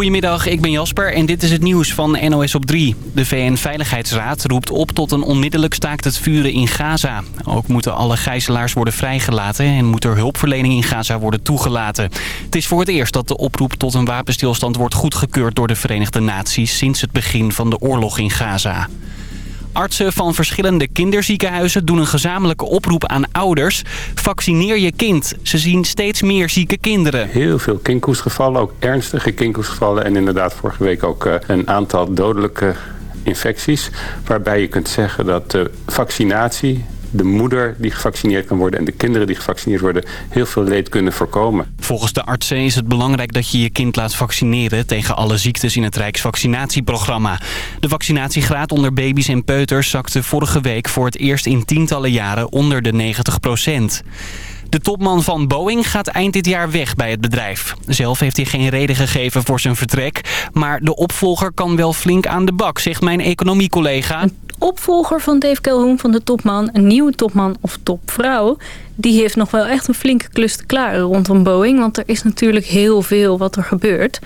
Goedemiddag, ik ben Jasper en dit is het nieuws van NOS op 3. De VN-veiligheidsraad roept op tot een onmiddellijk staakt het vuren in Gaza. Ook moeten alle gijzelaars worden vrijgelaten en moet er hulpverlening in Gaza worden toegelaten. Het is voor het eerst dat de oproep tot een wapenstilstand wordt goedgekeurd door de Verenigde Naties sinds het begin van de oorlog in Gaza. Artsen van verschillende kinderziekenhuizen doen een gezamenlijke oproep aan ouders. Vaccineer je kind. Ze zien steeds meer zieke kinderen. Heel veel kinkhoestgevallen, ook ernstige kinkhoestgevallen. En inderdaad vorige week ook eh, een aantal dodelijke infecties. Waarbij je kunt zeggen dat de vaccinatie de moeder die gevaccineerd kan worden en de kinderen die gevaccineerd worden heel veel leed kunnen voorkomen. Volgens de artsen is het belangrijk dat je je kind laat vaccineren tegen alle ziektes in het Rijksvaccinatieprogramma. De vaccinatiegraad onder baby's en peuters zakte vorige week voor het eerst in tientallen jaren onder de 90 procent. De topman van Boeing gaat eind dit jaar weg bij het bedrijf. Zelf heeft hij geen reden gegeven voor zijn vertrek. Maar de opvolger kan wel flink aan de bak, zegt mijn economiecollega opvolger van Dave Calhoun, van de topman, een nieuwe topman of topvrouw... die heeft nog wel echt een flinke klus te klaren rondom Boeing. Want er is natuurlijk heel veel wat er gebeurt.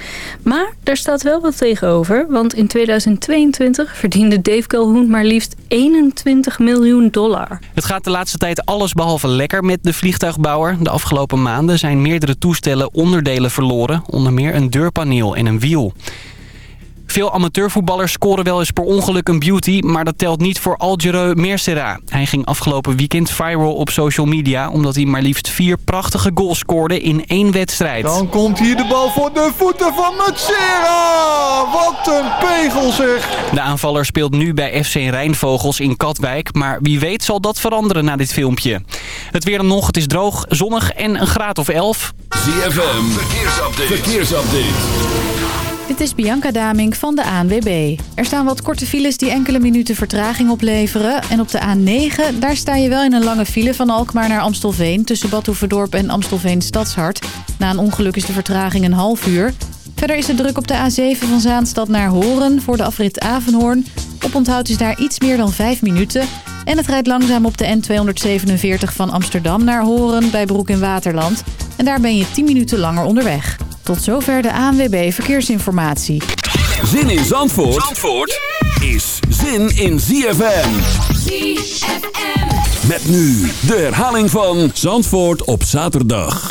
Maar daar staat wel wat tegenover. Want in 2022 verdiende Dave Calhoun maar liefst 21 miljoen dollar. Het gaat de laatste tijd alles behalve lekker met de vliegtuigbouwer. De afgelopen maanden zijn meerdere toestellen onderdelen verloren. Onder meer een deurpaneel en een wiel. Veel amateurvoetballers scoren wel eens per ongeluk een beauty, maar dat telt niet voor Algereux Mercera. Hij ging afgelopen weekend viral op social media omdat hij maar liefst vier prachtige goals scoorde in één wedstrijd. Dan komt hier de bal voor de voeten van Mercera! Wat een pegel zeg! De aanvaller speelt nu bij FC Rijnvogels in Katwijk, maar wie weet zal dat veranderen na dit filmpje. Het weer dan nog, het is droog, zonnig en een graad of 11. ZFM, verkeersupdate. verkeersupdate. Dit is Bianca Damink van de ANWB. Er staan wat korte files die enkele minuten vertraging opleveren. En op de A9, daar sta je wel in een lange file van Alkmaar naar Amstelveen... tussen Badhoevedorp en Amstelveen Stadshart. Na een ongeluk is de vertraging een half uur. Verder is het druk op de A7 van Zaanstad naar Horen voor de afrit Avenhoorn. Op onthoud is daar iets meer dan 5 minuten... En het rijdt langzaam op de N247 van Amsterdam naar Horen bij Broek in Waterland. En daar ben je 10 minuten langer onderweg. Tot zover de ANWB Verkeersinformatie. Zin in Zandvoort, Zandvoort is zin in ZFM. ZFM. Met nu de herhaling van Zandvoort op zaterdag.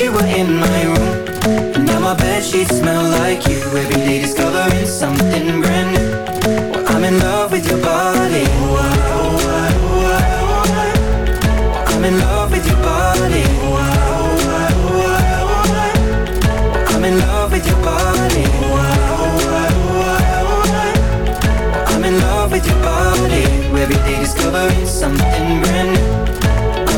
you were in my room. And now my bed sheets smell like you. Every day discovering something brand new. Well, I'm in love with your body. I'm in love with your body. I'm in love with your body. I'm in love with your body. Every day discovering something brand new.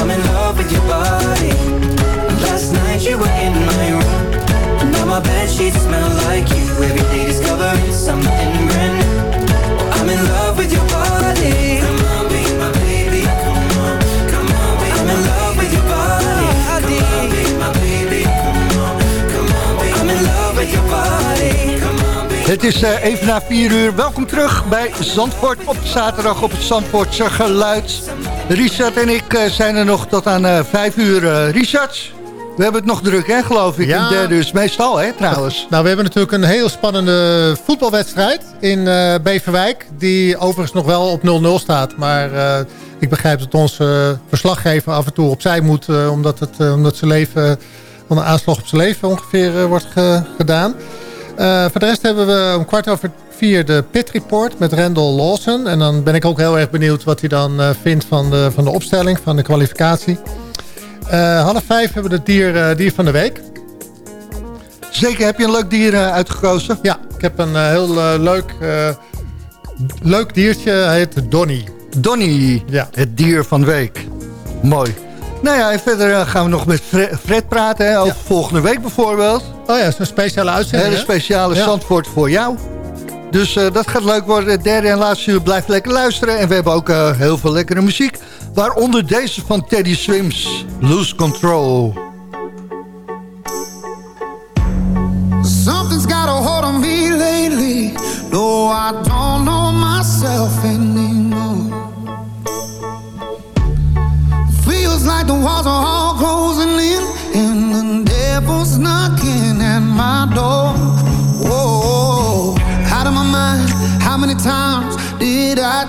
I'm in love with your body. Last night you were in my room. Now my bed sheets smell like you. Every day discovering something brand new. I'm in love with your body. Come on, be my baby. Come on, come on, be I'm in love with your body. Come on, be my baby. Come on, come on, be I'm in love with your body. Come on, Het is uh, even na 4 uur. Welkom terug bij Zandvoort op zaterdag op het Zandvoortse geluid. Richard en ik uh, zijn er nog tot aan uh, 5 uur. Uh, Richard, we hebben het nog druk, hè, geloof ik. Ja. In dus meestal, hè, trouwens. Nou, we hebben natuurlijk een heel spannende voetbalwedstrijd in Beverwijk. Die overigens nog wel op 0-0 staat. Maar ik begrijp dat onze verslaggever af en toe opzij moet. omdat, het, omdat zijn leven, van een aanslag op zijn leven ongeveer wordt ge gedaan. Uh, voor de rest hebben we om kwart over vier de Pit Report met Randall Lawson. En dan ben ik ook heel erg benieuwd wat hij dan uh, vindt van de, van de opstelling, van de kwalificatie. Uh, half vijf hebben we het dier, dier van de week. Zeker, heb je een leuk dier uitgekozen? Ja, ik heb een heel leuk, leuk diertje. Hij heet Donnie. Donnie, ja. het dier van de week. Mooi. Nou ja, en verder gaan we nog met Fred praten, hè, over ja. volgende week bijvoorbeeld. Oh ja, zo'n speciale uitzending. Een speciale. Zandvoort voor jou. Dus uh, dat gaat leuk worden. Het derde en laatste uur blijft lekker luisteren. En we hebben ook uh, heel veel lekkere muziek. Waaronder deze van Teddy Swims, Lose Control. Something's got a hold on me lately. No, I don't know myself anymore. Feels like the walls are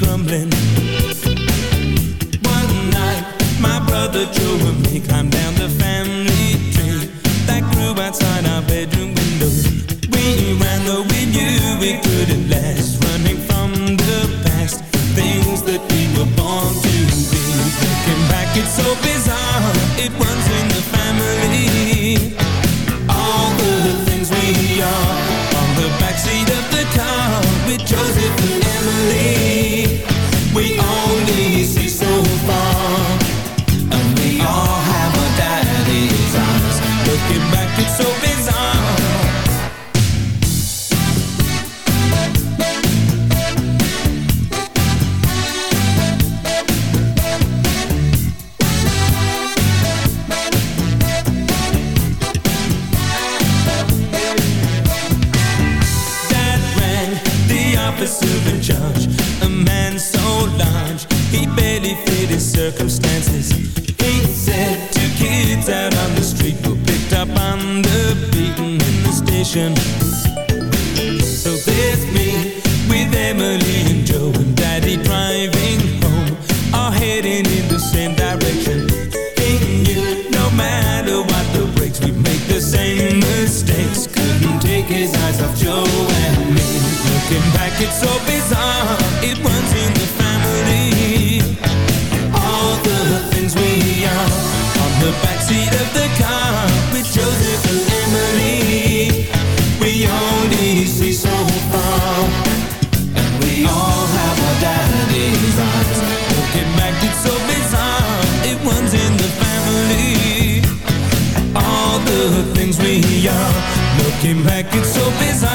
So came back, it's so bizarre.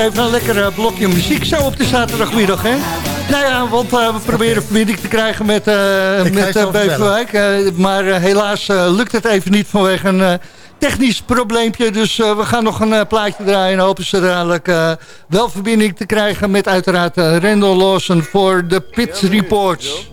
even een lekker eh, blokje muziek zo op de zaterdagmiddag, hè? Nou ja, want eh, we proberen verbinding te krijgen met, uh, met uh, Beverwijk. maar helaas lukt het even niet vanwege een technisch probleempje. Dus we gaan nog een plaatje draaien. En hopen ze dadelijk wel verbinding te krijgen met uiteraard Randall Lawson voor de Pit Reports.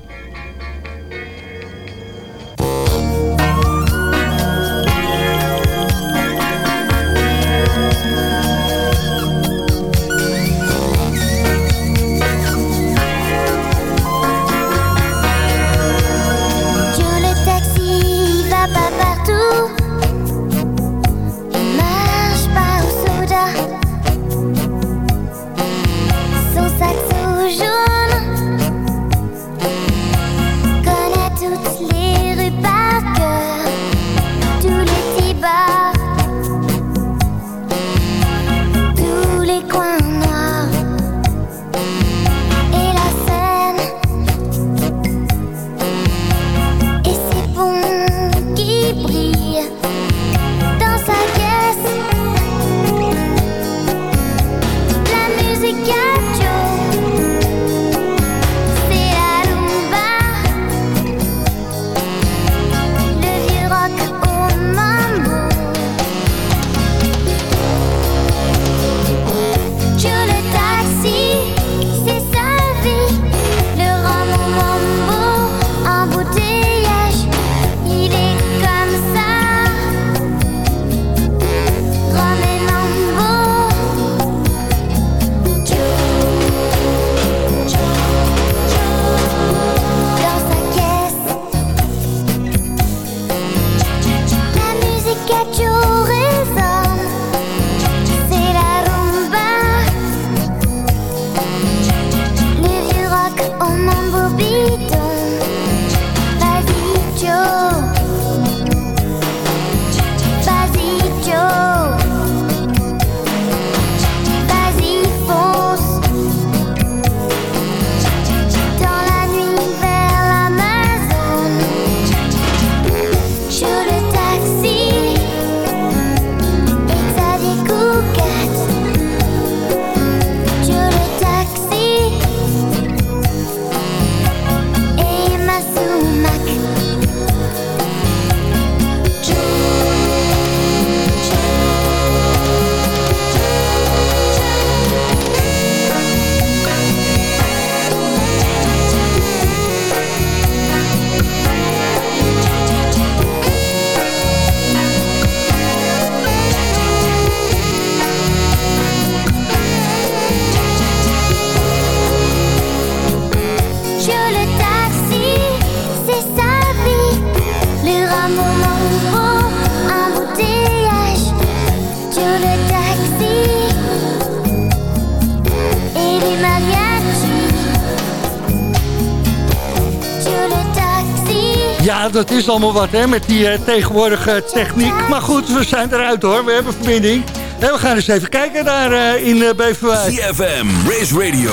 Dat is allemaal wat, hè, met die eh, tegenwoordige techniek. Maar goed, we zijn eruit, hoor. We hebben verbinding. En we gaan eens even kijken daar eh, in uh, Beverwijk. CFM, Race Radio,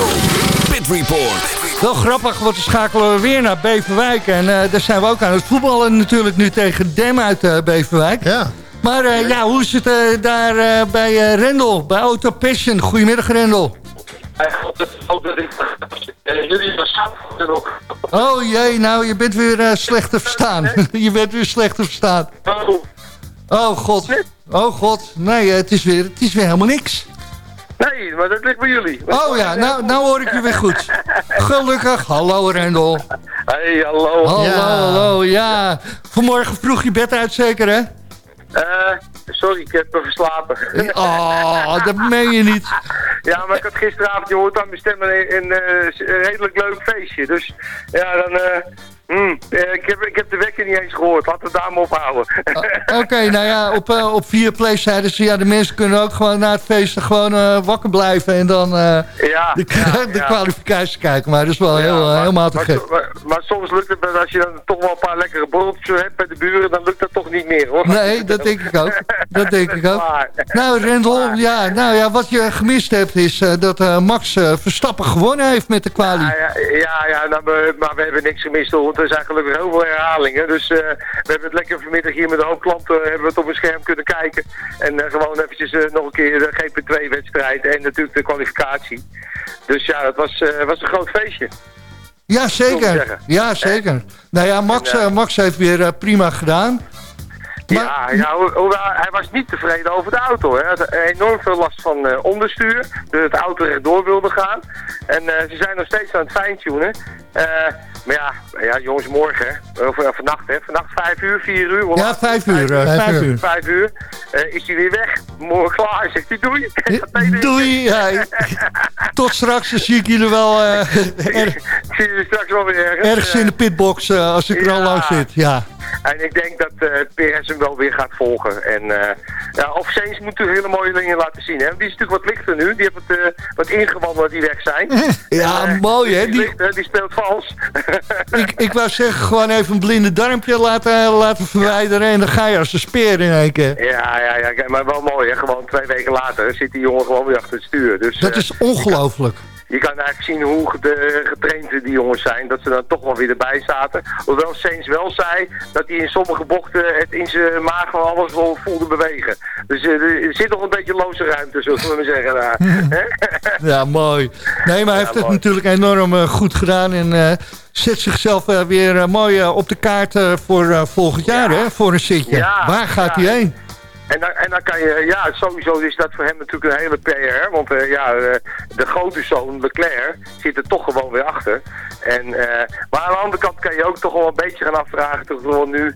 Pit Report. Wel grappig, want we schakelen we weer naar Beverwijk. En eh, daar zijn we ook aan het voetballen natuurlijk nu tegen Dem uit eh, Beverwijk. Ja. Maar eh, ja, hoe is het daar eh, bij eh, Rendel, bij Auto Passion? Goedemiddag Rendel. Jullie zijn ook. Oh jee, nou je bent weer eh, slecht te verstaan. je bent weer slecht te verstaan. Oh god. Oh god. Nee, het is weer, het is weer helemaal niks. Nee, maar dat ligt bij jullie. Oh ja, nou, nou hoor ik je weer goed. Gelukkig. Hallo Rendel. Hey, hallo. Hallo, hallo. Ja, vanmorgen vroeg je bed uit zeker hè? Eh, sorry, ik heb me verslapen. Oh, dat meen je niet. Ja, maar ik had gisteravond, je hoort aan mijn stem, een, een, eh, een redelijk leuk feestje. Dus ja, dan... eh eh, ik, heb, ik heb de wekker niet eens gehoord. Laten we daar maar ophouden. Oké, nou ja, op, uh, op vier play zeiden ze... ja, de mensen kunnen ook gewoon na het feesten gewoon uh, wakker blijven... en dan uh, ja, de, ja, de ja. kwalificatie kijken. Maar dat is wel heel, maar- helemaal te maar, gek. maar, maar soms lukt het, als je dan toch wel een paar lekkere borreltjes hebt bij de buren, dan lukt dat toch niet meer, hoor. Nee, dat denk ik ook. Dat denk ik ook. Waar. Nou, Rendel, ja, nou ja, wat je gemist hebt is dat Max Verstappen gewonnen heeft met de kwalie. Ja, ja, nou, maar we hebben niks gemist hoor. Want er zijn gelukkig heel veel herhalingen. Dus uh, we hebben het lekker vanmiddag hier met de hoop klanten hebben we het op een scherm kunnen kijken. En uh, gewoon eventjes uh, nog een keer de GP2-wedstrijd en natuurlijk de kwalificatie. Dus ja, dat was, uh, was een groot feestje. Ja, zeker. Ja, zeker. Nou ja, Max, En, eh, uh, Max heeft weer uh, prima gedaan. Ja, ja ho- hij was niet tevreden over de auto. Hè. Hij had enorm veel last van eh, onderstuur. Dus de auto rechtdoor wilde gaan. En eh, ze zijn nog steeds aan het fijntunen. Eh maar ja, ja, jongens, morgen, hè. of eh, vannacht, hè. Vannacht vijf uur, vier uur. hoe Ja, laat? vijf uur, eh, Vijf vijf uur. uur. Vijf uur. Eh, is hij weer weg. Morgen klaar, zegt hij doei. Doei. Ja, tot straks, dan zie ik jullie wel uh, er, Ik zie je straks wel weer ergens. ergens in de pitbox uh, als ik er al Ja. langs zit. Ja. En ik denk dat uh, Perez hem wel weer gaat volgen. En uh, ja, of Sainz moet natuurlijk hele mooie dingen laten zien. Hè? Die is natuurlijk wat lichter nu. Die heeft het uh, wat ingewandeld die weg zijn. Ja, En, mooi, hè? Die, Die- lichter, die speelt vals. Ik, ik wou zeggen, gewoon even een blinde darmpje laten, laten verwijderen en dan ga je als een speer in één keer. ja, ja, ja, maar wel mooi. Hè? Gewoon twee weken later zit die jongen gewoon weer achter het stuur. Dus, Dat eh, is ongelooflijk. Je kan eigenlijk zien hoe getraind die jongens zijn. Dat ze dan toch wel weer erbij zaten. Hoewel Sainz wel zei dat hij in sommige bochten het in zijn maag van alles wel voelde bewegen. Dus eh, er zit nog een beetje loze ruimte, zullen we maar zeggen. Daar. Ja, mooi. Nee, maar hij heeft het mooi. natuurlijk enorm eh, goed gedaan en eh, zet zichzelf weer mooi op de kaart voor volgend jaar, hè? Voor een zitje. Ja, Waar gaat hij heen? En dan, en dan kan je, ja, sowieso is dat voor hem natuurlijk een hele PR. Want eh, ja, eh, de grote zoon, Leclerc, zit er toch gewoon weer achter. En, eh, maar aan de andere kant kan je ook toch wel een beetje gaan afvragen. Toch wel nu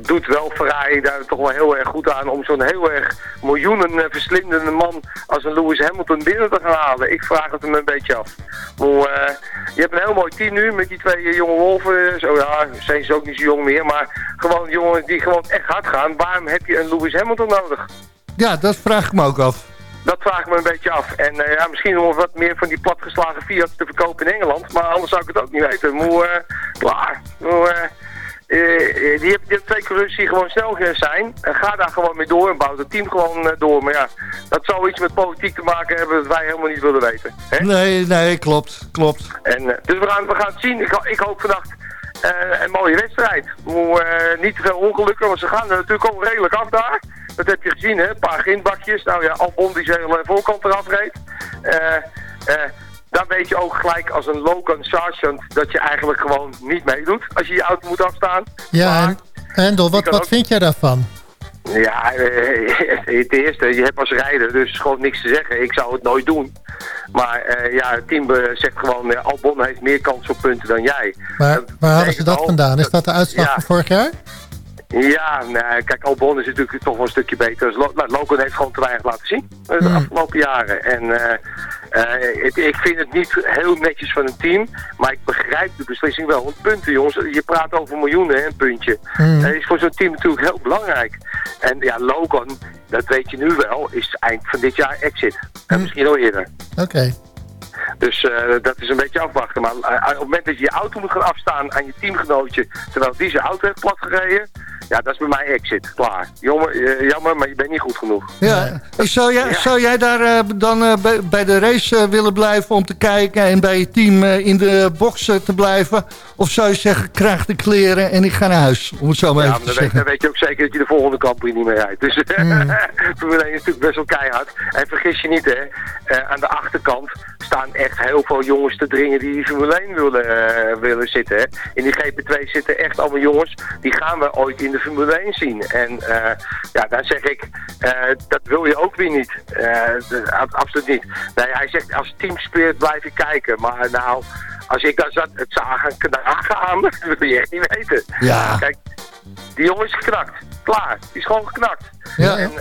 doet wel Ferrari daar toch wel heel erg goed aan om zo'n heel erg miljoenen verslindende man als een Lewis Hamilton binnen te gaan halen. Ik vraag het hem een beetje af. Eh, je hebt een heel mooi team nu met die twee jonge wolven. Zo, ja, zijn ze ook niet zo jong meer, maar gewoon jongens die gewoon echt hard gaan. Waarom heb je een Lewis Hamilton nodig? Ja, dat vraag ik me ook af. Dat vraag ik me een beetje af. En eh, ja, misschien om wat meer van die platgeslagen Fiat te verkopen in Engeland. Maar anders zou ik het ook niet weten. Hoe, eh, klaar. Hoe, eh, eh, die die hebt twee coureurs die gewoon snel zijn. En ga daar gewoon mee door en bouw het team gewoon door. Maar ja, dat zou iets met politiek te maken hebben dat wij helemaal niet willen weten. Hè? Nee, nee, klopt, klopt. En, dus we gaan, we gaan het zien. Ik, ik hoop vannacht een mooie wedstrijd. Hoe, eh, niet te veel ongelukken, want ze gaan er natuurlijk ook redelijk af daar. Dat heb je gezien, hè? Een paar grindbakjes. Nou ja, Albon die zijn hele voorkant eraf reed. Eh, eh, dan weet je ook gelijk als een Logan Sargent dat je eigenlijk gewoon niet meedoet als je je auto moet afstaan. Ja, en Endel, wat, wat ook- vind jij daarvan? Ja, het eerste, je hebt als rijder dus gewoon niks te zeggen. Ik zou het nooit doen. Maar eh, ja, het team eh, zegt gewoon, eh, Albon heeft meer kans op punten dan jij. Waar, waar halen ze dat al- vandaan? Is dat de uitslag Ja. van vorig jaar? Ja, nee, kijk, Albon is natuurlijk toch wel een stukje beter. Dus Lo- nou, Logan heeft gewoon te weinig laten zien de Hmm. afgelopen jaren. En het- ik vind het niet heel netjes van een team, maar ik begrijp de beslissing wel. Want punten, jongens, je praat over miljoenen, hè, een puntje. Hmm. Dat is voor zo'n team natuurlijk heel belangrijk. En ja, Logan, dat weet je nu wel, is eind van dit jaar exit. En misschien al eerder. Oké. Dus eh, dat is een beetje afwachten. Maar eh, op het moment dat je je auto moet gaan afstaan aan je teamgenootje, terwijl die zijn auto heeft platgereden, ja, dat is bij mij exit. Klaar. Jammer, eh, jammer maar je bent niet goed genoeg. Ja. Zou, jij, zou jij daar eh, dan eh, bij, bij de race willen blijven om te kijken... en bij je team in de box eh, te blijven? Of zou je zeggen, krijg de kleren en ik ga naar huis? Om het zo maar Ja, even maar te weet, zeggen. dan weet je ook zeker dat je de volgende kampioen niet meer rijdt. Dus. Formule 1 is natuurlijk best wel keihard. En vergis je niet, hè. aan de achterkant staan echt heel veel jongens te dringen die in Formule 1 willen, willen zitten. Hè. In die GP2 zitten echt allemaal jongens, die gaan we ooit in de Formule 1 zien. En eh, ja, dan zeg ik, eh, dat wil je ook weer niet. Eh, de- absoluut niet. Nee, hij zegt, als teamspirit blijf ik kijken. Maar nou, als ik daar zat, het zou gaan knagen dat wil je echt niet weten. Ja. Kijk, die jongen is geknakt. Klaar. Die is gewoon geknakt. Ja. En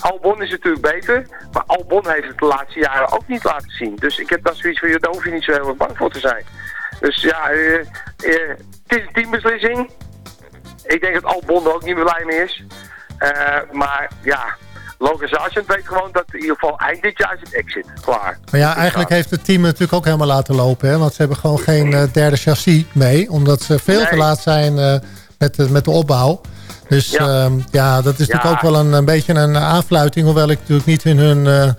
Albon is natuurlijk beter. Maar Albon heeft het de laatste jaren ook niet laten zien. Dus ik heb dan zoiets van, daar hoef je niet zo heel erg bang voor te zijn. Dus ja, eh, het is een teambeslissing. Ik denk dat Albon er ook niet meer blij mee is. Eh, maar ja, Logan Sargent weet gewoon dat in ieder geval eind dit jaar is het exit. Klaar. Maar ja, eigenlijk heeft het team natuurlijk ook helemaal laten lopen. Hè? Want ze hebben gewoon geen eh, derde chassis mee. Omdat ze veel te laat zijn eh, met, de, met de opbouw. Dus Ja. ja, ja dat is natuurlijk ook wel een, een beetje een aanfluiting. Hoewel ik natuurlijk niet in hun,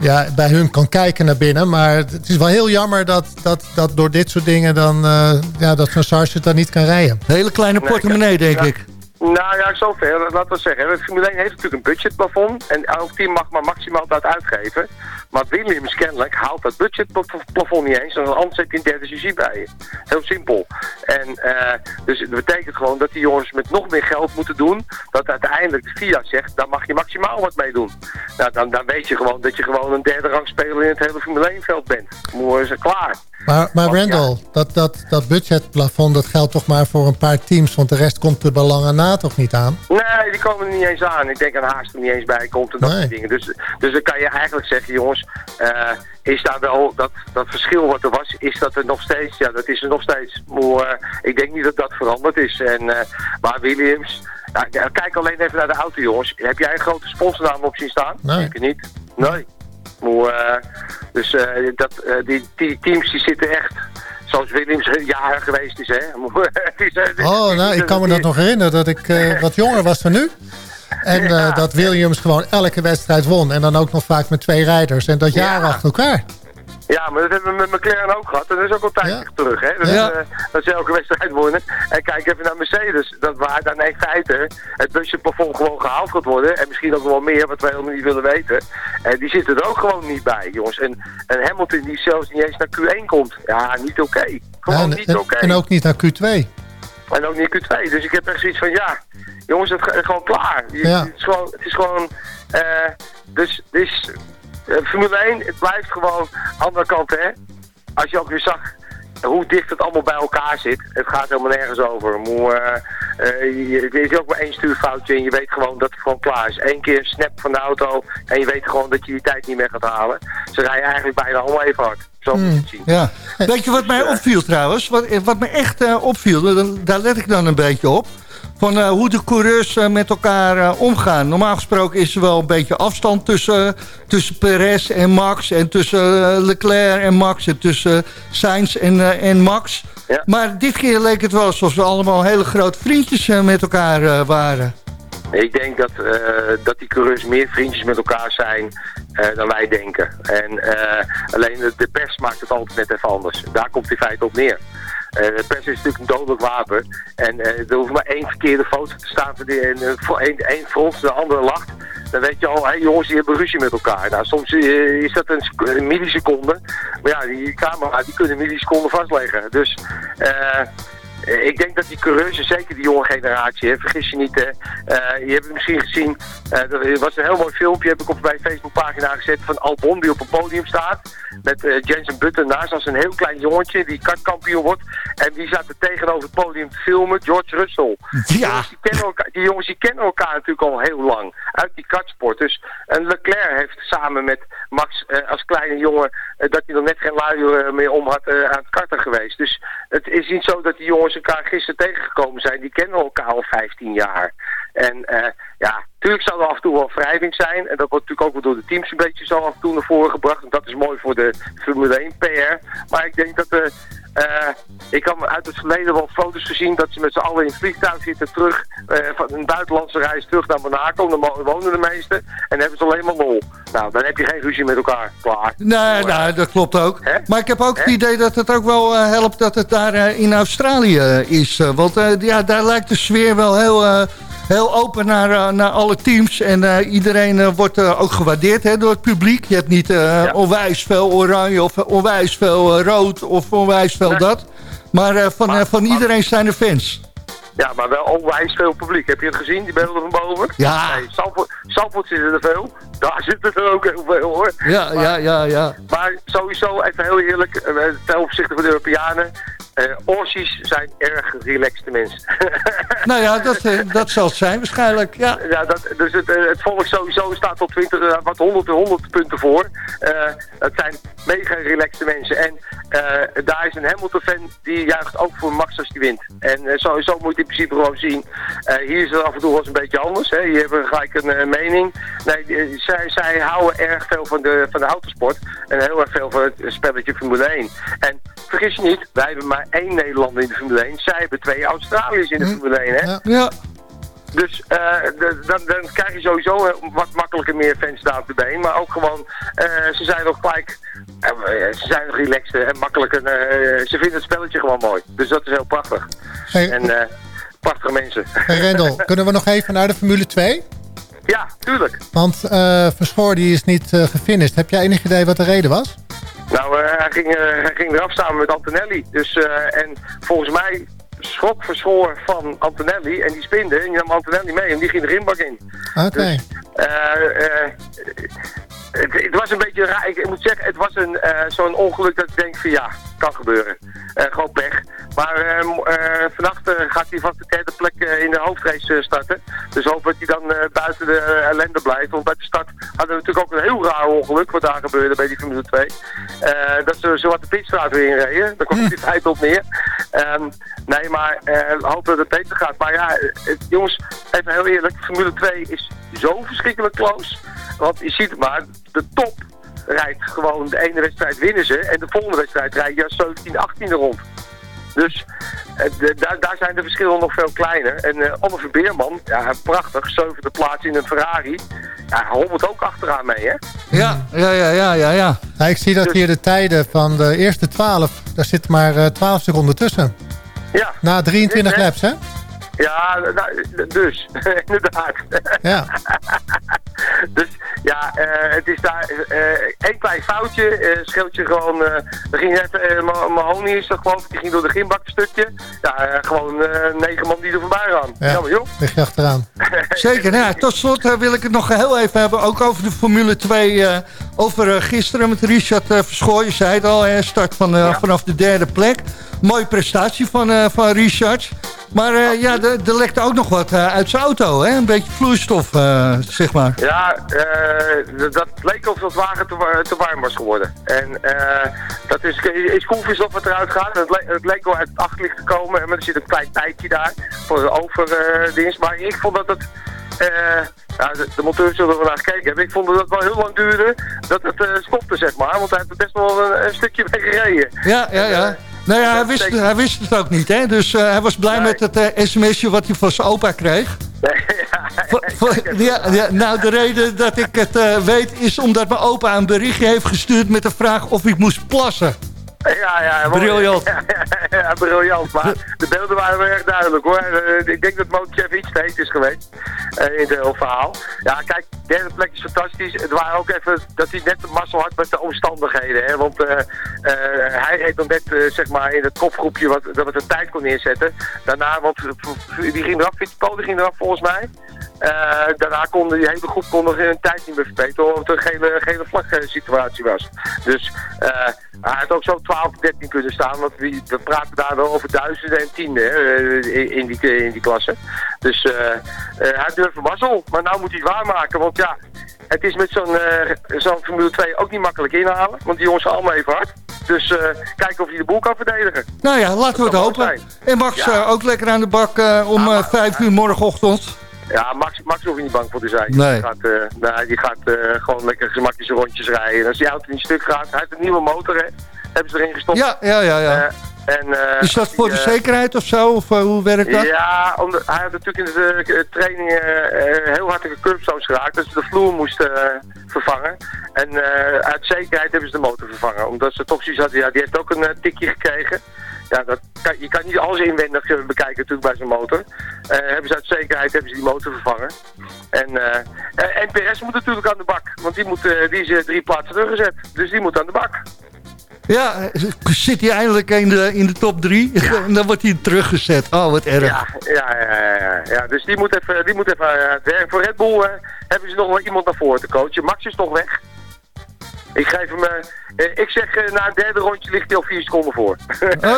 ja, bij hun kan kijken naar binnen. Maar het is wel heel jammer dat, dat, dat door dit soort dingen... Dan, eh, ja, dat zo'n Sargent dan niet kan rijden. Hele kleine Nee, portemonnee, denk ja. ik. Nou ja, zover. Laten we zeggen. De Formule 1 heeft natuurlijk een budgetplafond. En elk team mag maar maximaal dat uitgeven. Maar Williams kennelijk haalt dat budgetplafond niet eens. Want anders heb je een derde chassis bij. Heel simpel. En eh, dus het betekent gewoon dat die jongens met nog meer geld moeten doen. Dat uiteindelijk de FIA zegt, daar mag je maximaal wat mee doen. Nou, dan, dan weet je gewoon dat je gewoon een derde rang speler in het hele Formule 1 veld bent. Mooi is klaar. Maar, maar Want, Randall, dat, dat, dat budgetplafond dat geldt toch maar voor een paar teams. Want de rest komt de belangen na toch niet aan? Nee, die komen er niet eens aan. Ik denk aan Haast er niet eens bij komt en dat Nee. soort dingen. Dus, dus dan kan je eigenlijk zeggen, jongens, eh, is daar wel dat, dat verschil wat er was, is dat er nog steeds? Ja, dat is er nog steeds. Maar eh, ik denk niet dat dat veranderd is. En, eh, maar Williams, kijk alleen even naar de auto, jongens. Heb jij een grote sponsornaam op zien staan? Nee. Zeker niet. Nee. Maar, eh, dus eh, dat, eh, die, die teams die zitten echt, zoals Williams jaren geweest is, hè. Het is, Oh, nou, ik kan me dat nog herinneren dat ik wat jonger was dan nu. En Ja. dat Williams gewoon elke wedstrijd won. En dan ook nog vaak met twee rijders. En dat jaren Ja. achter elkaar. Ja, maar dat hebben we met McLaren ook gehad. En dat is ook al Ja. terug. Hè? Dat, Ja. eh, dat ze elke wedstrijd wonnen. En kijk even naar Mercedes. Dat waar dan in feite het budgetplafond gewoon gehaald gaat worden. En misschien ook wel meer, wat wij helemaal niet willen weten. En die zitten er ook gewoon niet bij, jongens. En, en Hamilton die zelfs niet eens naar Q1 komt. Ja, niet oké. Gewoon en, niet oké. en ook niet naar Q2. En ook niet Q2. Dus ik heb echt zoiets van, ja, jongens, het is gewoon klaar. Je-. Het is gewoon, het is gewoon eh, dus, dus eh, Formule 1, het blijft gewoon, andere kant hè, als je ook weer zag hoe dicht het allemaal bij elkaar zit, het gaat helemaal nergens over. Maar, eh, eh, je, je is ook maar één stuurfoutje en je weet gewoon dat het gewoon klaar is. Eén keer een snap van de auto en je weet gewoon dat je die tijd niet meer gaat halen. Ze rijden eigenlijk bijna allemaal even hard. Zo moet je het zien. Ja. Weet je wat mij opviel trouwens? Wat, wat me echt eh, opviel, daar let ik dan een beetje op. Van eh, hoe de coureurs eh, met elkaar eh, omgaan. Normaal gesproken is er wel een beetje afstand tussen, tussen Perez en Max. En tussen Leclerc en Max. En tussen Sainz en, en Max. Ja. Maar dit keer leek het wel alsof ze allemaal hele grote vriendjes met elkaar waren. Ik denk dat, dat die coureurs meer vriendjes met elkaar zijn dan wij denken. En alleen de, de pers maakt het altijd net even anders. Daar komt in feite op neer. Eh, pers is natuurlijk een dodelijk wapen. En eh, er hoeft maar één verkeerde foto te staan en, eh, voor één, één fronst, de andere lacht. Dan weet je al, hé jongens, die hebben ruzie met elkaar. Nou, soms is dat een, sec- een milliseconde. Maar ja, die camera, die kunnen milliseconden vastleggen. Dus... eh, ik denk dat die coureurs, zeker die jonge generatie, hè, vergis je niet, hè, eh, je hebt het misschien gezien, eh, er was een heel mooi filmpje, heb ik op mijn Facebookpagina gezet, van Albon die op een podium staat, met eh, Jensen Button naast als een heel klein jongetje die kartkampioen wordt, en die zat er tegenover het podium te filmen, George Russell. Die, Ja. jongens, die, kennen elkaar, die jongens die kennen elkaar natuurlijk al heel lang, uit die kartsport. Dus en Leclerc heeft samen met Max eh, als kleine jongen, eh, dat hij nog net geen luier meer om had, eh, aan het karten geweest. Dus het is niet zo dat die jongens elkaar gisteren tegengekomen zijn. Die kennen elkaar al 15 jaar. En eh, ja, natuurlijk zal er af en toe wel wrijving zijn. En dat wordt natuurlijk ook wel door de teams een beetje zo af en toe naar voren gebracht. En dat is mooi voor de Formule 1 PR. Maar ik denk dat de... eh, ik kan uit het verleden wel foto's gezien dat ze met z'n allen in het vliegtuig zitten terug eh, van een buitenlandse reis terug naar Monaco. Daar mo- wonen de meesten. En hebben ze alleen maar lol. Nou, dan heb je geen ruzie met elkaar. Klaar. Nee, nou, dat klopt ook. Maar ik heb ook het idee dat het ook wel eh, helpt dat het daar eh, in Australië eh, is. eh, want eh, ja, daar lijkt de sfeer wel heel, eh, heel open naar, eh, naar alle teams. En eh, iedereen eh, wordt ook gewaardeerd hè, door het publiek. Je hebt niet onwijs veel oranje of onwijs veel rood of onwijs veel dat. Maar van, van iedereen zijn er fans. Ja, maar wel onwijs veel publiek. Heb je het gezien, die beelden van boven? Ja. Nee, Zandvoort, zitten er veel. Daar zitten er ook heel veel hoor. Ja, ja, ja, ja. Maar sowieso, even heel eerlijk, ten opzichte van de Europeanen. Eh Aussies zijn erg relaxte mensen. Nou ja, dat, eh, dat zal het zijn waarschijnlijk. Ja. Ja, dat, dus het, eh, het volk sowieso staat tot 20, eh, wat 100 en 100 punten voor. Eh het zijn mega relaxte mensen. En daar is een Hamilton-fan die juicht ook voor Max als die wint. En sowieso moet je het in principe gewoon zien. Hier is het af en toe wel eens een beetje anders. Hè. Hier hebben we gelijk een mening. Nee, zij, zij houden erg veel van de, van de autosport. En heel erg veel van het spelletje Formule 1. En vergis je niet, wij hebben maar één Nederlander in de Formule 1. Zij hebben twee Australiërs in de Formule 1. Hè? Ja. Dus eh, de- dan, dan krijg je sowieso wat makkelijker meer fans daar op de been. Maar ook gewoon, eh, ze zijn ook gelijk, eh, ze zijn relaxed en makkelijker. eh, ze vinden het spelletje gewoon mooi. Dus dat is heel prachtig. Hey. En eh, prachtige mensen. Hey Rendel, kunnen we nog even naar de Formule 2? ja, tuurlijk. Want eh Verschoor die is niet gefinished. Heb jij enig idee wat de reden was? Nou, eh, hij, ging, eh, hij ging eraf samen met Antonelli. Dus, eh, en volgens mij schrok verschoor van Antonelli en die spinde. En die nam Antonelli mee en die ging de rimbak in. Oké. Eh, eh, het, het was een beetje raar. Ik, ik moet zeggen, het was een, eh, zo'n ongeluk dat ik denk van ja, kan gebeuren. Eh, gewoon pech. Maar eh, mo- eh, vannacht gaat hij van de derde plek in de hoofdrace starten. Dus hoop dat hij dan buiten de ellende blijft. Want bij de start hadden we natuurlijk ook een heel raar ongeluk wat daar gebeurde bij die Formule 2. Eh, dat ze zo wat de pitstraat weer inreden. Daar komt het in feite op neer. Ehm, nee, maar hopen dat het beter gaat. Maar ja, jongens, even heel eerlijk. Formule 2 is zo verschrikkelijk close. Want je ziet het maar, de top rijdt gewoon de ene wedstrijd winnen ze. En de volgende wedstrijd rijdt als 17, 18 rond. Dus eh, de- daar, daar zijn de verschillen nog veel kleiner. En eh Oliver Beerman, ja, prachtig, zevende plaats in een Ferrari. Ja, hij hobbelt ook achteraan mee, hè? Ja, ja, ja, ja, ja. ja. Nou, ik zie dat hier de tijden van de eerste 12, daar zit maar eh 12 seconden tussen. Ja. Na 23 laps, hè? Ja, nou, dus, inderdaad. Ja. dus ja, eh, het is daar eh één klein foutje. eh scheelt je gewoon. eh er ging net, eh, Ma- Mahoney is dat geloof ik, die ging door de gimbak een stukje. Ja, gewoon eh, negen man die er voorbij gaan. Ja. Jammer joh. Lig je achteraan. Zeker. Nou, ja, tot slot wil ik het nog heel even hebben. Ook over de Formule 2. eh, over gisteren met Richard uh, Verschoor. Je zei het al, hè, start van, eh, vanaf de derde plek. Mooie prestatie van, eh, van Richard. Maar eh, ja, er lekte ook nog wat eh, uit zijn auto. Hè? Een beetje vloeistof, eh, zeg maar. Ja, eh, dat leek alsof het wagen te, te warm was geworden. En dat is, is wat eruit gaat. Het, le- het leek wel uit het achterlicht te komen, maar er zit een klein tijdje daar voor de overdienst. maar ik vond dat het... eh, ja, de, de monteur zullen we naar gekeken hebben. Ik vond dat het wel heel lang duurde dat het eh, stopte, zeg maar. Want hij heeft er best wel een, een stukje mee gereden. Ja, ja, ja. Nou ja, hij wist, hij wist het ook niet, hè? Dus eh, hij was blij met het eh, sms'je wat hij van zijn opa kreeg. Ja, ja, nou, de reden dat ik het eh, weet is omdat mijn opa een berichtje heeft gestuurd met de vraag of ik moest plassen. Ja, ja. Briljant. Ja, ja, briljant. Maar de beelden waren wel erg duidelijk hoor. Eh, ik denk dat Mochef iets te heet is geweest eh, in het hele verhaal. Ja, kijk, de derde plek is fantastisch. Het waren ook even dat hij net de mazzel had met de omstandigheden. Hè? Want eh, eh, hij reed dan net eh, zeg maar in het kopgroepje wat, dat het een tijd kon neerzetten. Daarna, want eh, die ging eraf, Fittipaldi ging eraf volgens mij. Eh, daarna kon die hele groep kon nog een tijd niet meer verbeteren, omdat het een gele, gele vlag eh, situatie was. Dus eh, hij had ook zo 12, 13 kunnen staan, want we, we praten daar wel over duizenden en tienden hè, in, die, in die klasse. Dus hij durft mazzel, maar nou moet hij het waarmaken, want ja, het is met zo'n zo'n Formule 2 ook niet makkelijk inhalen, want die jongens zijn allemaal even hard. Dus eh, kijken of hij de boel kan verdedigen. Nou ja, laten we het hopen. En Max Ja. ook lekker aan de bak om vijf uur morgenochtend. Ja, Max, Max hoef je niet bang voor te zijn. Nee. Die gaat, eh, nee, die gaat eh, gewoon lekker gemakjes rondjes rijden. En als die auto niet stuk gaat, hij heeft een nieuwe motor, hè. Hebben ze erin gestopt. Ja, ja, ja. ja. Eh, en, Is dat voor de die, zekerheid of zo? Of hoe werkt dat? Ja, omdat, hij had natuurlijk in de training eh, heel hard in de curbstones geraakt. Dat ze de vloer moesten vervangen. En uit zekerheid hebben ze de motor vervangen. Omdat ze toch zoiets hadden, ja, die heeft ook een tikje gekregen. Ja, dat kan, je kan niet alles inwendig bekijken natuurlijk bij zijn motor. Eh, hebben ze uit zekerheid hebben ze die motor vervangen. En, eh PRS moet natuurlijk aan de bak. Want die, moet, eh, die is drie plaatsen teruggezet. Dus die moet aan de bak. Ja, zit hij eindelijk in de, in de top drie? en dan wordt hij teruggezet. Oh, wat erg. Ja, ja, ja, ja, ja. Dus die moet even, die moet even werk. Voor Red Bull eh, hebben ze nog wel iemand naar voren te coachen. Max is toch weg. Ik geef hem... eh, eh, ik zeg, eh, na het derde rondje ligt hij al vier seconden voor.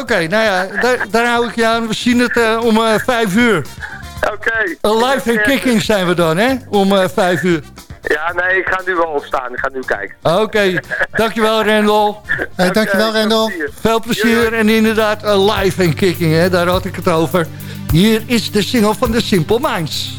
Oké, nou ja, daar, daar hou ik je aan. We zien het eh, om eh, vijf uur. Oké. Live en kicking zijn we dan, hè? Om eh, vijf uur. Ja, nee, ik ga nu wel opstaan. Ik ga nu kijken. Oké, dankjewel Rendel. Hey, dankjewel Rendel. Veel plezier en inderdaad live en kicking, hè? daar had ik het over. Hier is de single van The Simple Minds.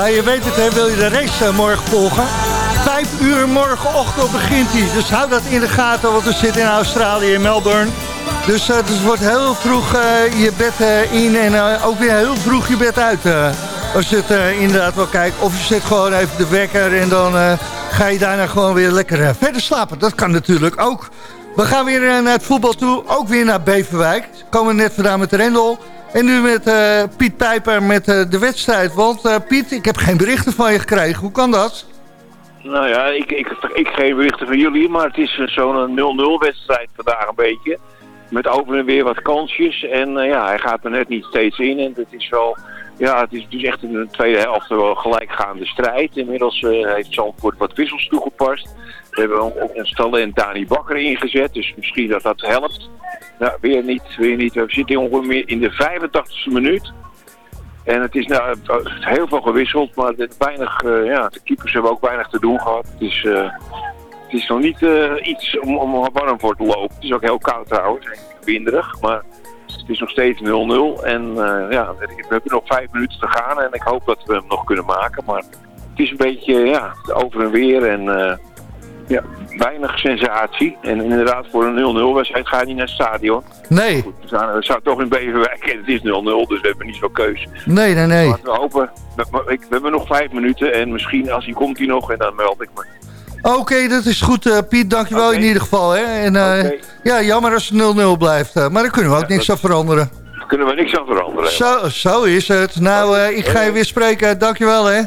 Ja, je weet het, hè, wil je de race uh, morgen volgen? Vijf uur morgenochtend begint hij. Dus hou dat in de gaten, want we zitten in Australië, in Melbourne. Dus, uh, dus het wordt heel vroeg uh, je bed in en ook weer heel vroeg je bed uit. als je het inderdaad wel kijkt. Of je zet gewoon even de wekker en dan ga je daarna gewoon weer lekker verder slapen. Dat kan natuurlijk ook. We gaan weer naar het voetbal toe, ook weer naar Beverwijk. Komen net vandaan met Rendel. En nu met uh, Piet Pijper met uh, de wedstrijd. Want uh, Piet, ik heb geen berichten van je gekregen. Hoe kan dat? Nou ja, ik, ik, ik geen berichten van jullie, maar het is zo'n 0-0 wedstrijd vandaag een beetje. Met over en weer wat kansjes. En ja, hij gaat er net niet steeds in. En het is wel, ja, het is dus echt in de tweede helft wel gelijkgaande strijd. Inmiddels heeft Zandvoort wat wissels toegepast. We hebben ook een talent Dani Bakker ingezet, dus misschien dat dat helpt. Nou, weer niet, weer niet. We zitten ongeveer in de 85e minuut. En het is nou heel veel gewisseld, maar weinig, uh, ja, de keepers hebben ook weinig te doen gehad. Het is, uh, het is nog niet uh, iets om, om warm voor te lopen. Het is ook heel koud trouwens, winderig, maar het is nog steeds 0-0. En ja, we hebben nog vijf minuten te gaan en ik hoop dat we hem nog kunnen maken. Maar het is een beetje ja, over en weer en ja, weinig sensatie. En inderdaad, voor een 0-0 wedstrijd ga je niet naar het stadion. Nee. Goed, we, staan, we staan toch in Beverwijk en het is 0-0, dus we hebben niet veel keus. Nee, nee, nee. Laten we hopen. We, we, hebben nog vijf minuten en misschien als hij komt hij nog en dan meld ik me. Oké, okay, dat is goed uh, Piet, dankjewel okay. in ieder geval. Hè. En, uh, okay. Ja, jammer als het 0-0 blijft, uh, maar daar kunnen we ook ja, niks aan veranderen. Daar kunnen we niks aan veranderen. Zo, zo is het. Nou, ik ga je weer spreken. Dankjewel hè.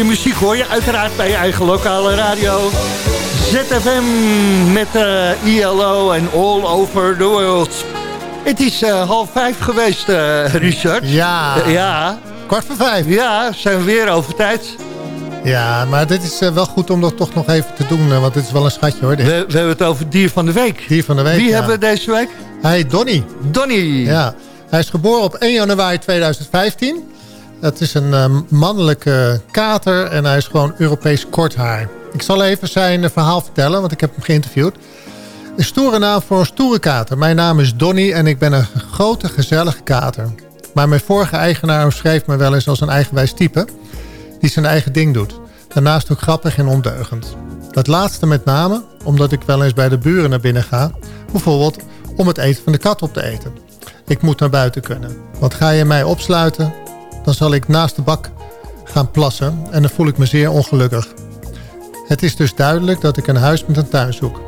Goede muziek hoor je uiteraard bij je eigen lokale radio. ZFM met uh, ELO en All Over the World. Het is uh, half vijf geweest, uh, Richard. Ja. ja. Kwart voor vijf. Ja, zijn we weer over tijd. Ja, maar dit is wel goed om dat toch nog even te doen, want dit is wel een schatje hoor. We, we, hebben het over dier van de week. Dier van de week, Wie hebben we deze week? Hij Donny. Donny. Ja. Hij is geboren op 1 januari 2015. Het is een uh, mannelijke kater en hij is gewoon Europees korthaar. Ik zal even zijn verhaal vertellen, want ik heb hem geïnterviewd. Een stoere naam voor een stoere kater. Mijn naam is Donny en ik ben een grote, gezellige kater. Maar mijn vorige eigenaar omschreef me wel eens als een eigenwijs type... die zijn eigen ding doet. Daarnaast ook grappig en ondeugend. Dat laatste met name omdat ik wel eens bij de buren naar binnen ga... bijvoorbeeld om het eten van de kat op te eten. Ik moet naar buiten kunnen. Want ga je mij opsluiten, dan zal ik naast de bak gaan plassen... en dan voel ik me zeer ongelukkig. Het is dus duidelijk dat ik een huis met een tuin zoek.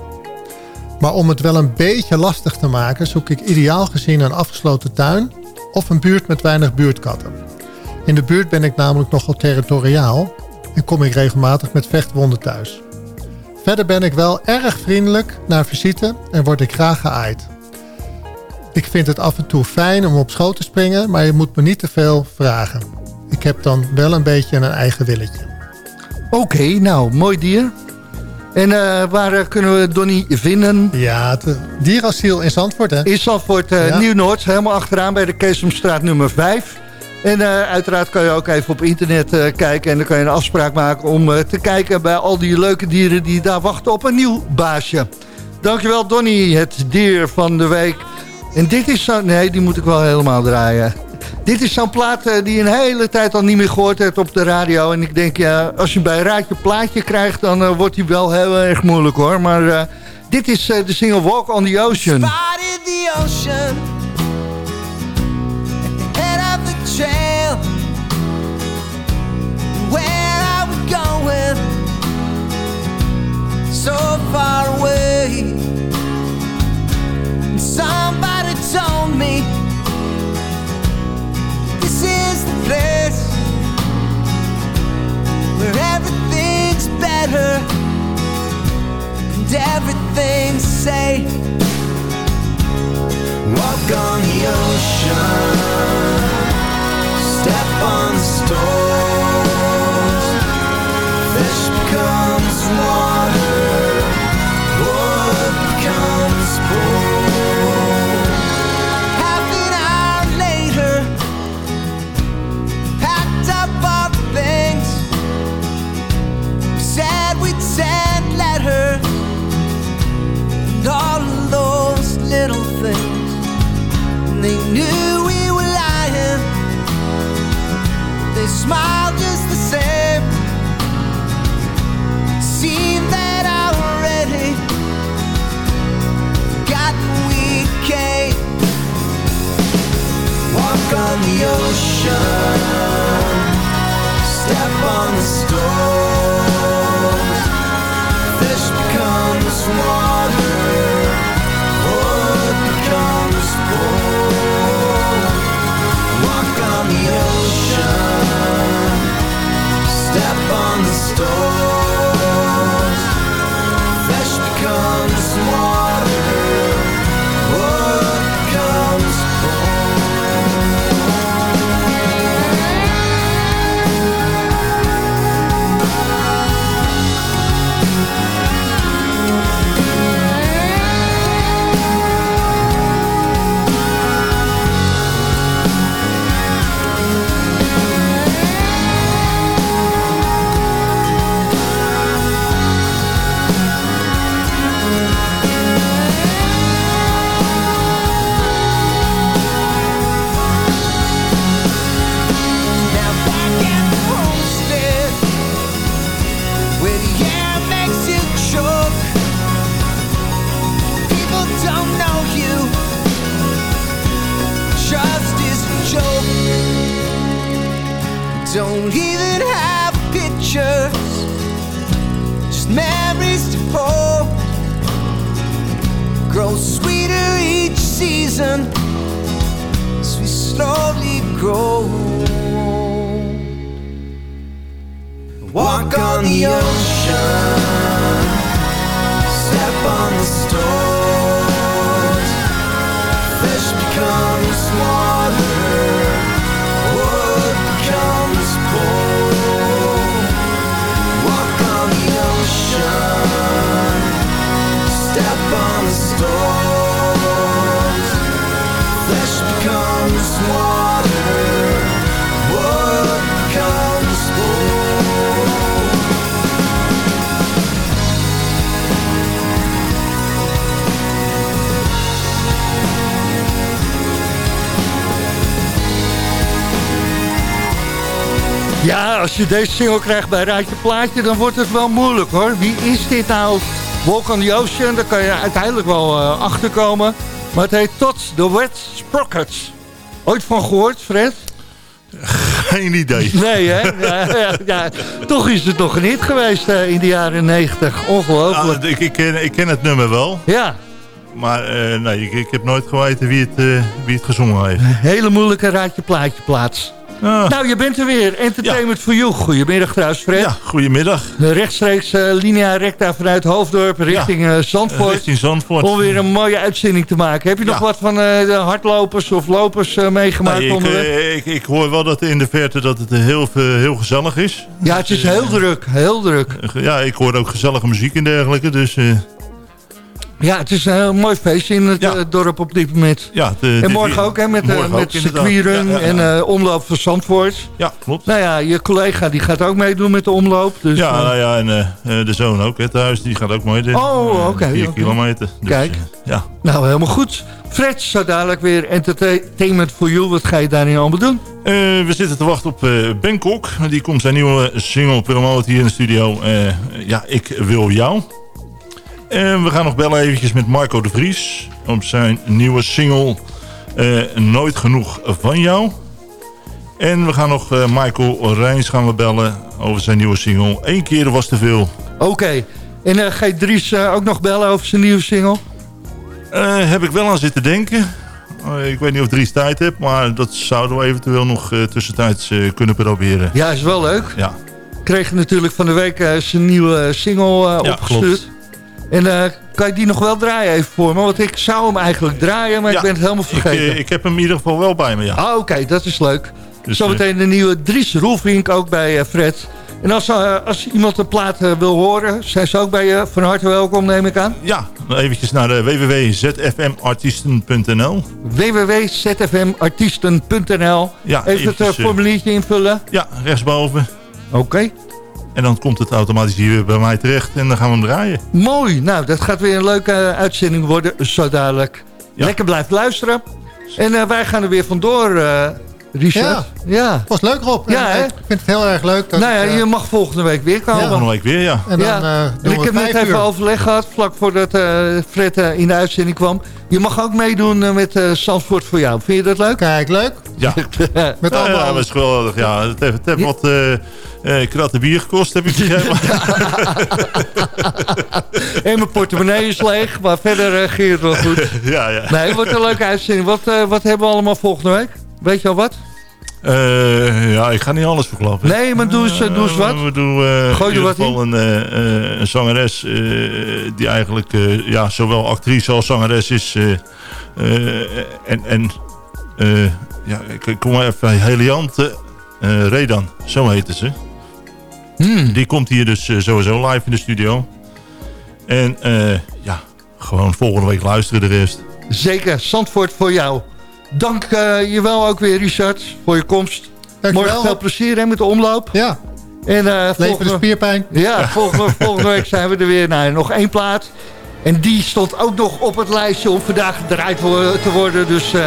Maar om het wel een beetje lastig te maken... zoek ik ideaal gezien een afgesloten tuin... of een buurt met weinig buurtkatten. In de buurt ben ik namelijk nogal territoriaal... en kom ik regelmatig met vechtwonden thuis. Verder ben ik wel erg vriendelijk naar visite en word ik graag geaaid. Ik vind het af en toe fijn om op schoot te springen... maar je moet me niet te veel vragen. Ik heb dan wel een beetje een eigen willetje. Oké, nou, mooi dier. En uh, waar uh, kunnen we Donny vinden? Ja, het dierasiel in Zandvoort, hè? In Zandvoort, uh, ja. Nieuw-Noord, helemaal achteraan bij de Keesomstraat nummer 5. En uiteraard kan je ook even op internet kijken... en dan kan je een afspraak maken om te kijken bij al die leuke dieren... die daar wachten op een nieuw baasje. Dankjewel, Donny, het dier van de week. En dit is zo... Nee, die moet ik wel helemaal draaien. Dit is zo'n plaat uh, die je een hele tijd al niet meer gehoord hebt op de radio. En ik denk, ja, als je bij Raadje plaatje krijgt, dan uh, wordt die wel heel erg moeilijk hoor. Maar uh, dit is de single Walk on the Ocean. Spotted the ocean head of the trail Where? So far away Somebody told me This is the place Where everything's better And everything's safe Walk on the ocean Step on the stones Ja, als je deze single krijgt bij Raadje Plaatje, dan wordt het wel moeilijk hoor. Wie is dit nou? Walk on the Ocean, daar kan je uiteindelijk wel eh, achterkomen. Maar het heet Tots the Wet Sprockets. Ooit van gehoord, Fred? Geen idee. Nee, hè? Ja, ja, ja. Toch is het nog een hit geweest eh, in de jaren 90. Ongelooflijk. Ah, ik, ik, ken, ik ken het nummer wel. Ja. Maar nee, ik, ik heb nooit geweten wie het, wie het gezongen heeft. Hele moeilijke Raadje Plaatje plaats. Ah. Nou, je bent er weer. Entertainment for You. Goedemiddag trouwens, Fred. Ja, goedemiddag. Rechtstreeks eh, linea recta vanuit Hoofddorp richting eh, Zandvoort. Richting Zandvoort. Om weer een mooie uitzending te maken. Heb je nog wat van eh, de hardlopers of lopers eh, meegemaakt Nee, ik, eh, ik, ik hoor wel dat in de verte dat het heel, heel gezellig is. ja, het is heel druk. Heel druk. Ja, ik hoor ook gezellige muziek en dergelijke. Dus eh, Ja, het is een heel mooi feestje in het eh, dorp op dit moment. ja, de, En morgen ook, hè, met, eh, morgen met Ja, ja, ja. en eh, omloop van Zandvoort. Ja, klopt. Nou ja, je collega die gaat ook meedoen met de omloop. Dus, ja, eh, nou ja, en eh, eh, de zoon ook, hè, thuis, die gaat ook mee. De, Oh, oké, Vier oké. kilometer. Dus, Kijk. eh, ja. Nou, helemaal goed. Fred, zo dadelijk weer Entertainment for You. Wat ga je daarin allemaal doen? Eh, we zitten te wachten op eh, Bangkok. Die komt zijn nieuwe single promoten hier in de studio. Eh, ja, ik wil jou. En we gaan nog bellen eventjes met Marco de Vries. Op zijn nieuwe single eh, Nooit Genoeg Van Jou. En we gaan nog eh, Michael Rijns gaan we bellen over zijn nieuwe single. Eén keer was te veel. Oké. En eh, ga je Dries eh, ook nog bellen over zijn nieuwe single? Heb ik wel aan zitten denken. Ik weet niet of Dries tijd heeft, maar dat zouden we eventueel nog tussentijds kunnen proberen. Ja, is wel leuk. Ja. Kreeg natuurlijk van de week zijn nieuwe single Ja, opgestuurd. klopt. En eh, kan je die nog wel draaien even voor me? Want ik zou hem eigenlijk draaien, maar Ja, ik ben het helemaal Ik, vergeten. eh, ik heb hem in ieder geval wel bij me, ja. Ah, oké, dat is leuk. Dus, Zometeen de nieuwe Dries Roelvink ook bij eh, Fred. En als, eh, als iemand een plaat eh, wil horen, zijn ze ook bij je van harte welkom, neem ik aan. Ja, eventjes naar de www.zfmartiesten.nl www.zfmartiesten.nl Ja, Even het eh, eh, formuliertje invullen. Ja, rechtsboven. Oké. En dan komt het automatisch hier weer bij mij terecht en dan gaan we hem draaien. Mooi. Nou, dat gaat weer een leuke eh, uitzending worden, zo dadelijk. Lekker blijf luisteren. En eh, wij gaan er weer vandoor, eh Richard. Ja. ja. was leuk Rob. Ja, En, hè? ik vind het heel erg leuk. Dat nou ja, ik, eh, je mag volgende week weer komen. Volgende week weer, ja. En dan, ja. eh, en ik we heb net even overleg gehad, vlak voordat eh, Fred in de uitzending kwam. Je mag ook meedoen met eh Zandvoort voor jou. Vind je dat leuk? Kijk, leuk. Ja, Met ja, allemaal... ja, dat is geweldig. Ja, het heeft, het heeft wat eh eh, kratten bier gekost, heb ik begrepen. en mijn portemonnee is leeg, maar verder uh, ging het wel goed. ja, ja. Nee, het wordt een leuke uitzending. Wat, uh, wat hebben we allemaal volgende week? Weet je al wat? Uh, ja, ik ga niet alles verklappen. Nee, maar doe eens, doe eens wat. We doen uh, Gooi in ieder geval een, uh, een zangeres die eigenlijk ja, zowel actrice als zangeres is. en en ja, ik kom maar even Heliante Redan, zo heette ze. Hmm. Die komt hier dus sowieso live in de studio. En ja, gewoon volgende week luisteren de rest. Zeker, Zandvoort voor jou. Dank uh, je wel ook weer, Richard, voor je komst. Dank Morgen veel plezier hè, met de omloop. Ja. En, uh, Leven volgende, de spierpijn. Ja, volgende, volgende week zijn we er weer. Nou, nog één plaat. En die stond ook nog op het lijstje om vandaag gedraaid te worden. Dus uh,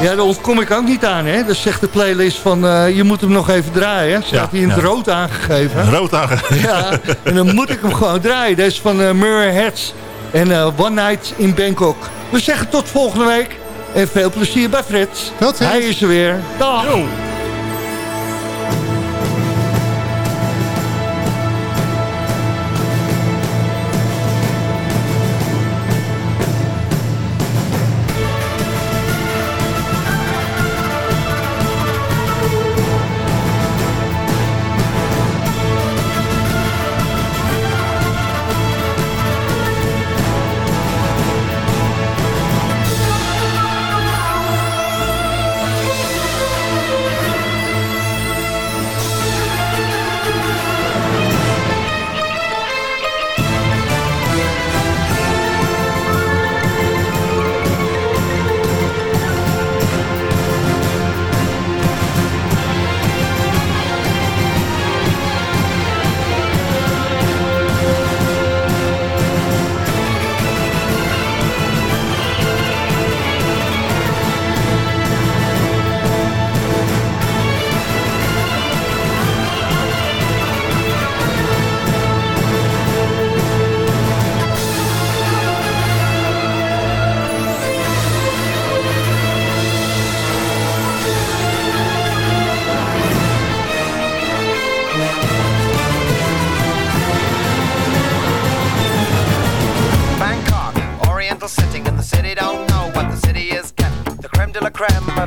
ja, daar ontkom ik ook niet aan. Hè? Dus zegt de playlist van, uh, je moet hem nog even draaien. Staat hij ja, in het ja. rood aangegeven. Rood aangegeven. Ja, en dan moet ik hem gewoon draaien. Deze is van Murray Heads en One Night in Bangkok. We zeggen tot volgende week. En veel plezier bij Fred. Tot ziens. Hij is er weer. Dag. Yo.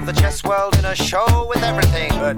the chess world in a show with everything but